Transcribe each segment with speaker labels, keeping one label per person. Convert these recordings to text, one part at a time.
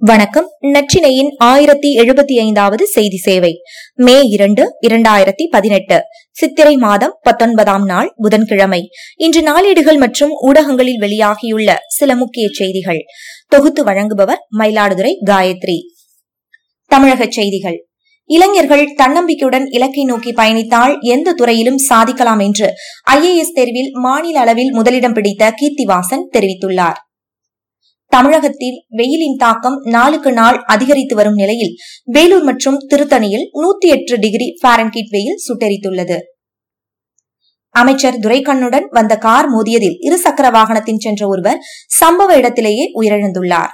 Speaker 1: வணக்கம். நச்சினையின் ஆயிரத்தி எழுபத்தி ஐந்தாவது செய்தி சேவை. மே இரண்டு இரண்டாயிரத்தி பதினெட்டு. சித்திரை மாதம் பத்தொன்பதாம் நாள் புதன்கிழமை. இன்று நாளேடுகள் மற்றும் ஊடகங்களில் வெளியாகியுள்ள சில முக்கிய செய்திகள். தொகுத்து வழங்குபவர் மயிலாடுதுறை காயத்ரி. தமிழக செய்திகள். இளைஞர்கள் தன்னம்பிக்கையுடன் இலக்கை நோக்கி பயணித்தால் எந்த துறையிலும் சாதிக்கலாம் என்று ஐஏஎஸ் தேர்வில் மாநில அளவில் முதலிடம் பிடித்த கீர்த்திவாசன் தெரிவித்துள்ளார். தமிழகத்தில் வெயிலின் தாக்கம் நாளுக்கு நாள் அதிகரித்து வரும் நிலையில் வேலூர் மற்றும் திருத்தணியில் நூத்தி எட்டு டிகிரி பாரன்கீட் வெயில் சுட்டெரித்துள்ளது. அமைச்சர் துரைக்கண்ணுடன் வந்த கார் மோதியதில் இருசக்கர வாகனத்தின் சென்ற ஒருவர் சம்பவ இடத்திலேயே உயிரிழந்துள்ளார்.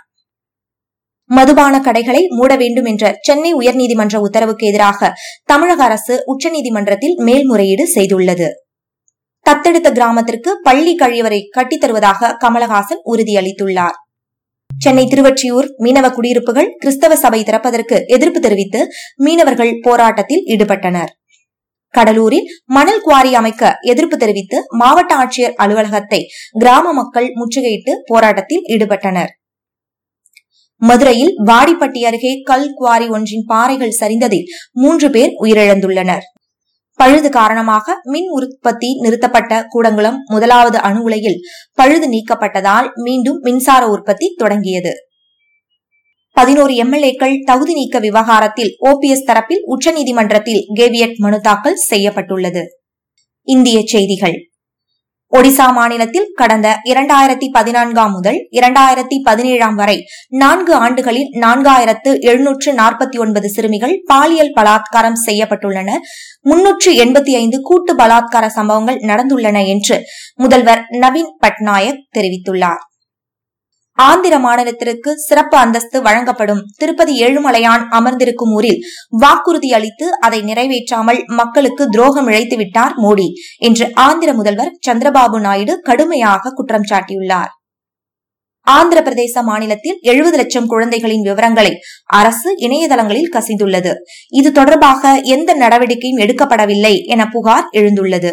Speaker 1: மதுபான கடைகளை மூட வேண்டும் என்ற சென்னை உயர்நீதிமன்ற உத்தரவுக்கு எதிராக தமிழக அரசு உச்சநீதிமன்றத்தில் மேல்முறையீடு செய்துள்ளது. தத்தெடுத்த கிராமத்திற்கு பள்ளி கழிவறை கட்டித்தருவதாக கமலஹாசன் உறுதியளித்துள்ளார். சென்னை திருவொற்றியூர் மீனவ குடியிருப்புகள் கிறிஸ்தவ சபை திறப்பதற்கு எதிர்ப்பு தெரிவித்து மீனவர்கள் போராட்டத்தில் ஈடுபட்டனர். கடலூரில் மணல் குவாரி அமைக்க எதிர்ப்பு தெரிவித்து மாவட்ட ஆட்சியர் அலுவலகத்தை கிராம மக்கள் முற்றுகையிட்டு போராட்டத்தில் ஈடுபட்டனர். மதுரையில் வாடிப்பட்டி அருகே கல் குவாரி ஒன்றின் பாறைகள் சரிந்ததில் மூன்று பேர் உயிரிழந்துள்ளனர். பழுது காரணமாக மின் உற்பத்தி நிறுத்தப்பட்ட கூடங்குளம் முதலாவது அணு உலையில் பழுது நீக்கப்பட்டதால் மீண்டும் மின்சார உற்பத்தி தொடங்கியது. பதினோரு எம்எல்ஏக்கள் தகுதி நீக்க விவகாரத்தில் ஓபிஎஸ் தரப்பில் உச்சநீதிமன்றத்தில் கேவியட் மனு தாக்கல் செய்யப்பட்டுள்ளது. இந்திய செய்திகள். ஒடிசா மாநிலத்தில் கடந்த இரண்டாயிரத்தி பதினான்காம் முதல் இரண்டாயிரத்தி பதினேழாம் வரை நான்கு ஆண்டுகளில் நான்காயிரத்து எழுநூற்று நாற்பத்தி ஒன்பது சிறுமிகள் பாலியல் பலாத்காரம் செய்யப்பட்டுள்ளன. முன்னூற்று எண்பத்தி ஐந்து கூட்டு பலாத்கார சம்பவங்கள் நடந்துள்ளன என்று முதல்வர் நவீன் பட்நாயக் தெரிவித்துள்ளார். ஆந்திர மாநிலத்திற்கு சிறப்பு அந்தஸ்து வழங்கப்படும் திருப்பதி ஏழுமலையான் அமர்ந்திருக்கும் ஊரில் வாக்குறுதி அளித்து அதை நிறைவேற்றாமல் மக்களுக்கு துரோகம் இழைத்துவிட்டார் மோடி என்று ஆந்திர முதல்வர் சந்திரபாபு நாயுடு கடுமையாக குற்றம் சாட்டியுள்ளார். ஆந்திர பிரதேச மாநிலத்தில் எழுபது லட்சம் குழந்தைகளின் விவரங்களை அரசு இணையதளங்களில் கசிந்துள்ளது. இது தொடர்பாக எந்த நடவடிக்கையும் எடுக்கப்படவில்லை என புகார் எழுந்துள்ளது.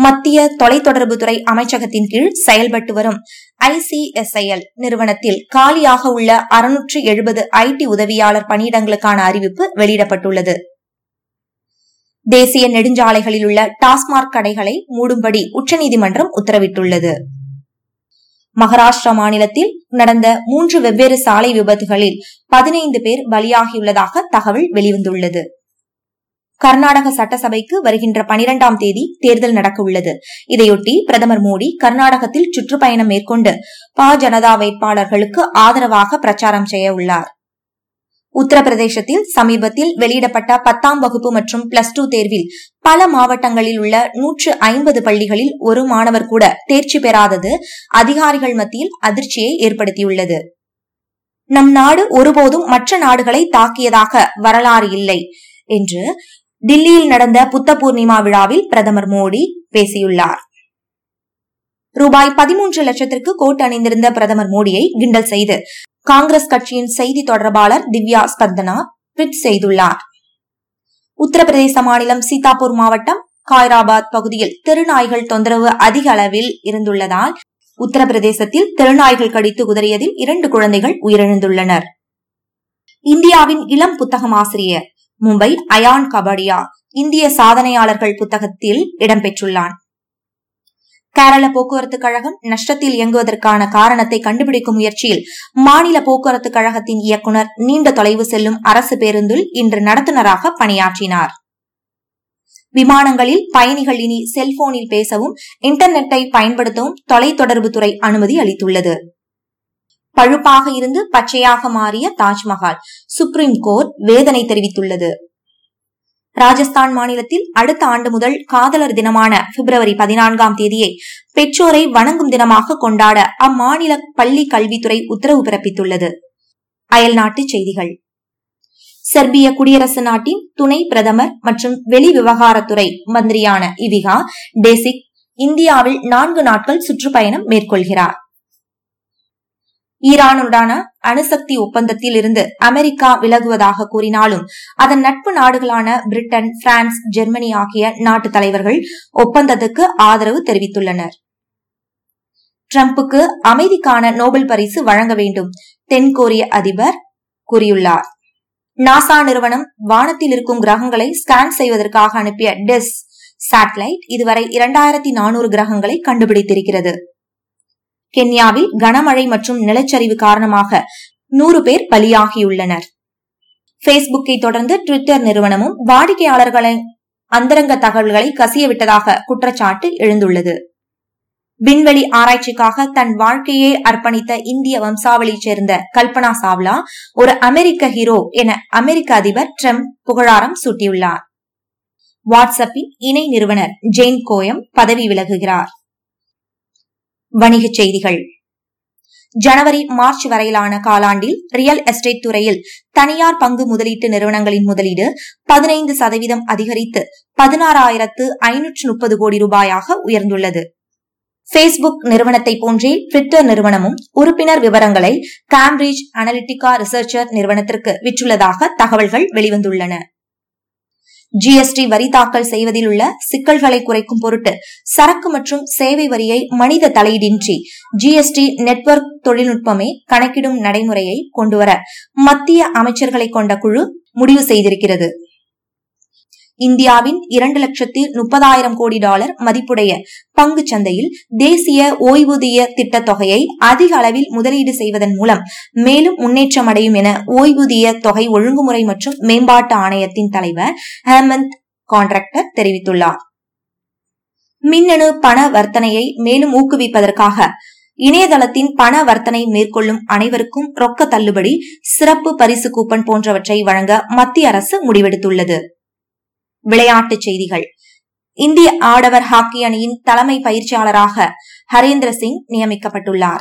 Speaker 1: மத்திய தொலைத்தொடர்புத்துறை அமைச்சகத்தின் கீழ் செயல்பட்டு வரும் ஐசிஎஸ்ஐஎல் நிறுவனத்தில் காலியாக உள்ள அறுநூற்று எழுபது ஐடி உதவியாளர் பணியிடங்களுக்கான அறிவிப்பு வெளியிடப்பட்டுள்ளது. தேசிய நெடுஞ்சாலைகளில் உள்ள டாஸ்மாக் கடைகளை மூடும்படி உச்சநீதிமன்றம் உத்தரவிட்டுள்ளது. மகாராஷ்டிரா மாநிலத்தில் நடந்த மூன்று வெவ்வேறு சாலை விபத்துகளில் பதினைந்து பேர் பலியாகியுள்ளதாக தகவல் வெளிவந்துள்ளது. கர்நாடக சட்டசபைக்கு வருகின்ற பனிரெண்டாம் தேதி தேர்தல் நடக்க உள்ளது. இதையொட்டி பிரதமர் மோடி கர்நாடகத்தில் சுற்றுப்பயணம் மேற்கொண்டு பா ஜனதா வேட்பாளர்களுக்கு ஆதரவாக பிரச்சாரம் செய்ய உள்ளார். உத்தரப்பிரதேசத்தில் சமீபத்தில் வெளியிடப்பட்ட பத்தாம் வகுப்பு மற்றும் பிளஸ் டூ தேர்வில் பல மாவட்டங்களில் உள்ள நூற்று ஐம்பது பள்ளிகளில் ஒரு மாணவர் கூட தேர்ச்சி பெறாதது அதிகாரிகள் மத்தியில் அதிர்ச்சியை ஏற்படுத்தியுள்ளது. நம் நாடு ஒருபோதும் மற்ற நாடுகளை தாக்கியதாக வரலாறு இல்லை என்று டில்லியில் நடந்த புத்த பூர்ணிமா விழாவில் பிரதமர் மோடி பேசியுள்ளார். ரூபாய் பதிமூன்று லட்சத்திற்கு கோட் அணிந்திருந்த பிரதமர் மோடியை கிண்டல் செய்து காங்கிரஸ் கட்சியின் செய்தி தொடர்பாளர் திவ்யா ஸ்பந்தனா ட்விட் செய்துள்ளார். உத்தரப்பிரதேச மாநிலம் சீதாப்பூர் மாவட்டம் காய்ராபாத் பகுதியில் தெருநாய்கள் தொந்தரவு அதிக அளவில் இருந்துள்ளதால் உத்தரப்பிரதேசத்தில் தெருநாய்கள் கடித்து குதறியதில் இரண்டு குழந்தைகள் உயிரிழந்துள்ளனர். இந்தியாவின் இளம் புத்தகம் ஆசிரியர் மும்பை அயான் கபடியா இந்திய சாதனையாளர்கள் புத்தகத்தில் இடம்பெற்றுள்ளான். கேரள போக்குவரத்து கழகம் நஷ்டத்தில் இயங்குவதற்கான காரணத்தை கண்டுபிடிக்கும் முயற்சியில் மாநில போக்குவரத்து கழகத்தின் இயக்குநர் நீண்ட தொலைவு செல்லும் அரசு பேருந்தில் இன்று நடத்துனராக பணியாற்றினார். விமானங்களில் பயணிகள் இனி செல்போனில் பேசவும் இன்டர்நெட்டை பயன்படுத்தவும் தொலைத்தொடர்புத்துறை அனுமதி அளித்துள்ளது. பழுப்பாக இருந்து பச்சையாக மாறிய தாஜ்மஹால் சுப்ரீம் கோர்ட் வேதனை தெரிவித்துள்ளது. ராஜஸ்தான் மாநிலத்தில் அடுத்த ஆண்டு முதல் காதலர் தினமான பிப்ரவரி பதினான்காம் தேதியை பெற்றோரை வணங்கும் தினமாக கொண்டாட அம்மாநில பள்ளி கல்வித்துறை உத்தரவு பிறப்பித்துள்ளது. அயல்நாட்டு செய்திகள். செர்பிய குடியரசு நாட்டின் துணை பிரதமர் மற்றும் வெளிவிவகாரத்துறை மந்திரியான இவிகா டேசிக் இந்தியாவில் நான்கு நாட்கள் சுற்றுப்பயணம் மேற்கொள்கிறார். ஈரானுடனான அணுசக்தி ஒப்பந்தத்தில் இருந்து அமெரிக்கா விலகுவதாக கூறினாலும் அதன் நட்பு நாடுகளான பிரிட்டன் பிரான்ஸ் ஜெர்மனி ஆகிய நாட்டு தலைவர்கள் ஒப்பந்தத்துக்கு ஆதரவு தெரிவித்துள்ளனர். டிரம்புக்கு அமைதிக்கான நோபல் பரிசு வழங்க வேண்டும் தென்கொரிய அதிபர் கூறியுள்ளார். நாசா நிறுவனம் வானத்தில் இருக்கும் கிரகங்களை ஸ்கேன் செய்வதற்காக அனுப்பிய டெஸ் சேட்டலைட் இதுவரை இரண்டாயிரத்தி நானூறு கிரகங்களை கண்டுபிடித்திருக்கிறது. கென்யாவில் கனமழை மற்றும் நிலச்சரிவு காரணமாக நூறு பேர் பலியாகியுள்ளனர். பேஸ்புக்கை தொடர்ந்து ட்விட்டர் நிறுவனமும் வாடிக்கையாளர்களின் அந்தரங்க தகவல்களை கசியவிட்டதாக குற்றச்சாட்டு எழுந்துள்ளது. விண்வெளி ஆராய்ச்சிக்காக தன் வாழ்க்கையை அர்ப்பணித்த இந்திய வம்சாவளியைச் சேர்ந்த கல்பனா சாவ்லா ஒரு அமெரிக்க ஹீரோ என அமெரிக்க அதிபர் ட்ரம்ப் புகழாரம் சூட்டியுள்ளார். வாட்ஸ்அப்பின் இணை நிறுவனர் ஜெயின் கோயம் பதவி விலகுகிறார். வணிகச் செய்திகள். ஜனவரி மார்ச் வரையிலான காலாண்டில் ரியல் எஸ்டேட் துறையில் தனியார் பங்கு முதலீட்டு நிறுவனங்களின் முதலீடு பதினைந்து சதவீதம் அதிகரித்து பதினாறாயிரத்து ஐநூற்று முப்பது கோடி ரூபாயாக உயர்ந்துள்ளது. பேஸ்புக் நிறுவனத்தை போன்றே ட்விட்டர் நிறுவனமும் உறுப்பினர் விவரங்களை கேம்பிரிட்ஜ் அனலிட்டிகா ரிசர்ச்சர் நிறுவனத்திற்கு விற்றுள்ளதாக தகவல்கள் வெளிவந்துள்ளன. ஜிஎஸ்டி வரி தாக்கல் செய்வதில் உள்ள சிக்கல்களை குறைக்கும் பொருட்டு சரக்கு மற்றும் சேவை வரியை மனித தலையீடின்றி ஜிஎஸ்டி நெட்வொர்க் தொழில்நுட்பமே கணக்கிடும் நடைமுறையை கொண்டுவர மத்திய அமைச்சர்களை கொண்ட குழு முடிவு செய்திருக்கிறது. இந்தியாவின் இரண்டு லட்சத்து முப்பதாயிரம் கோடி டாலர் மதிப்புடைய பங்கு சந்தையில் தேசிய ஓய்வூதிய திட்ட தொகையை அதிக அளவில் முதலீடு செய்வதன் மூலம் மேலும் முன்னேற்றம் அடையும் என ஓய்வூதிய தொகை ஒழுங்குமுறை மற்றும் மேம்பாட்டு ஆணையத்தின் தலைவர் ஹேமந்த் கான்ட்ராக்டர் தெரிவித்துள்ளார். மின்னணு பண வர்த்தனையை மேலும் ஊக்குவிப்பதற்காக இணையதளத்தின் பண வர்த்தனை மேற்கொள்ளும் அனைவருக்கும் ரொக்க தள்ளுபடி சிறப்பு பரிசு கூப்பன் போன்றவற்றை வழங்க மத்திய அரசு முடிவெடுத்துள்ளது. விளையாட்டுச் செய்திகள். இந்திய ஆடவர் ஹாக்கி அணியின் தலைமை பயிற்சியாளராக ஹரேந்திர சிங் நியமிக்கப்பட்டுள்ளார்.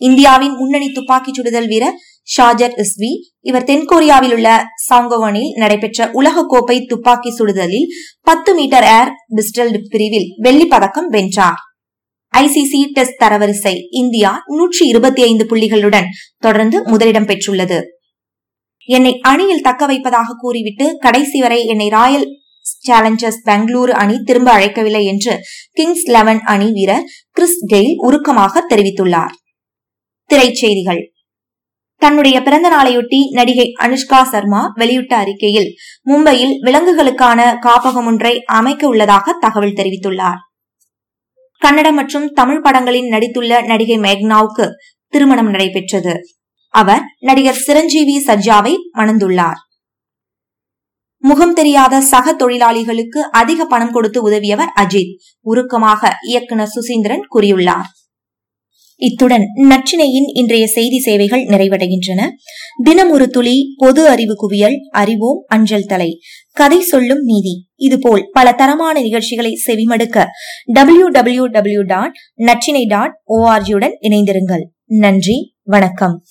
Speaker 1: இந்தியாவின் முன்னணி துப்பாக்கிச் சுடுதல் வீரர் ஷாஜர் இஸ்வி இவர் தென்கொரியாவில் உள்ள சாங்கோவனில் நடைபெற்ற உலகக்கோப்பை துப்பாக்கி சுடுதலில் பத்து மீட்டர் ஏர் பிஸ்டல் பிரிவில் வெள்ளிப் பதக்கம் வென்றார். ஐசிசி டெஸ்ட் தரவரிசை இந்தியா நூற்றி இருபத்தி ஐந்து புள்ளிகளுடன் தொடர்ந்து முதலிடம் பெற்றுள்ளது. என்னை அணியில் தக்க வைப்பதாக கூறிவிட்டு கடைசி வரை என்னை ராயல் சேலஞ்சர்ஸ் பெங்களூரு அணி திரும்ப அழைக்கவில்லை என்று கிங்ஸ் லெவன் அணி வீரர் கிறிஸ் கெயில் உருக்கமாக தெரிவித்துள்ளார். திரைச்செய்திகள். தன்னுடைய பிறந்த நாளையொட்டி நடிகை அனுஷ்கா சர்மா வெளியிட்ட அறிக்கையில் மும்பையில் விலங்குகளுக்கான காப்பகம் ஒன்றை அமைக்க உள்ளதாக தகவல் தெரிவித்துள்ளார். கன்னடம் மற்றும் தமிழ் படங்களில் நடித்துள்ள நடிகை மேக்னாவுக்கு திருமணம் நடைபெற்றது. அவர் நடிகர் சிரஞ்சீவி சர்ஜாவை மணந்துள்ளார். முகம் தெரியாத சக தொழிலாளிகளுக்கு அதிக பணம் கொடுத்து உதவியவர் அஜித் உருக்கமாக இயக்குனர் சுசீந்திரன் கூறியுள்ளார். இத்துடன் நச்சினையின் இன்றைய செய்தி சேவைகள் நிறைவடைகின்றன. தினம் ஒரு துளி பொது அறிவு குவியல் அறிவோம் அஞ்சல் தலை. கதை சொல்லும் நீதி. இதுபோல் பல தரமான நிகழ்ச்சிகளை செவிமடுக்க டபிள்யூ டபிள்யூ டபிள்யூ டாட் நச்சினை டாட் ஓஆர்ஜியுடன் இணைந்திருங்கள். நன்றி வணக்கம்.